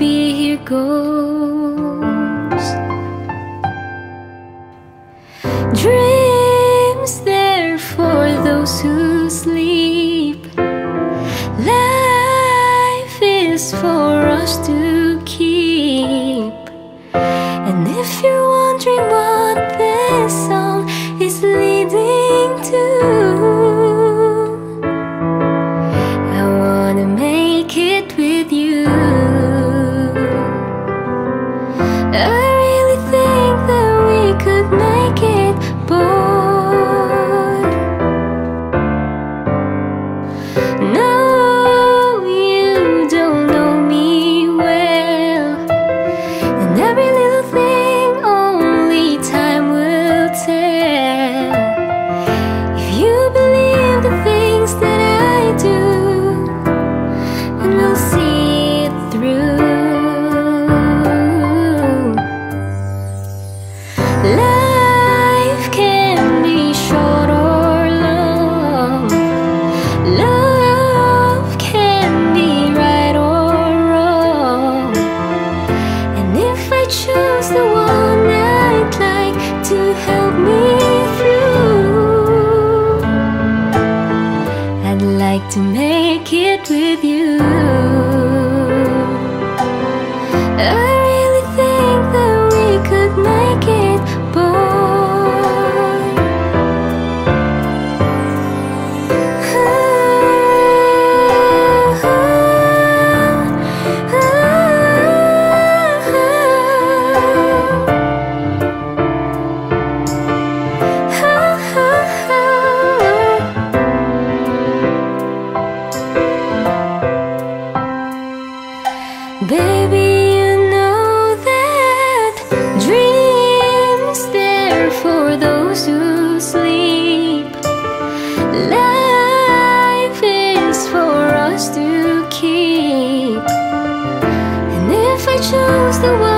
it goes. Dreams they're for those who sleep. Life is for us to keep. Like to make it with you. I Baby, you know that dreams they're for those who sleep. Life is for us to keep. And if I chose the one